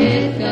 it